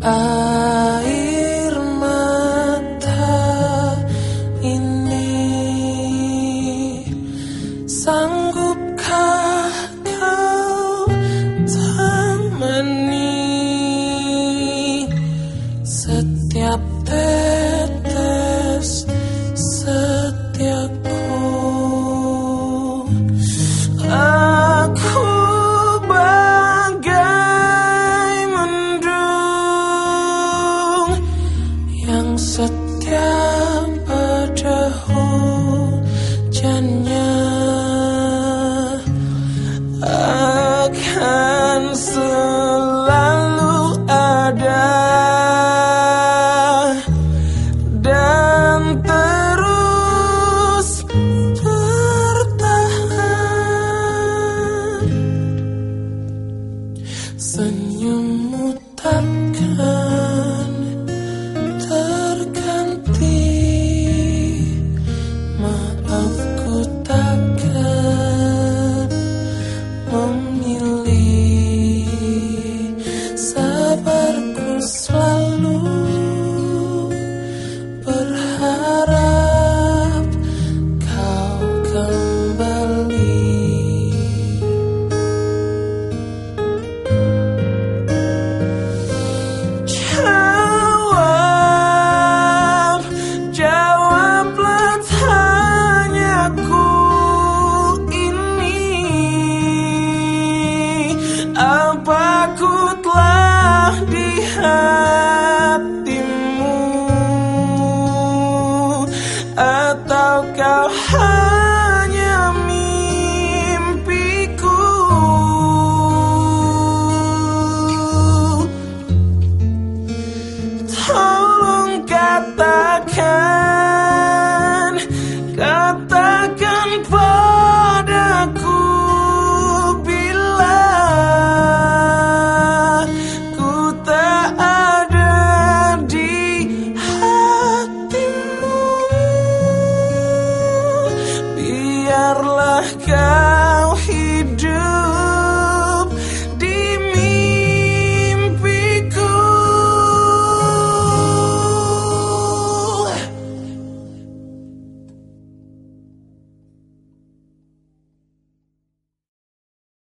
Air mata ini sang akan selalu ada dan terus bertahan. Senyum time. biarlah kau hidup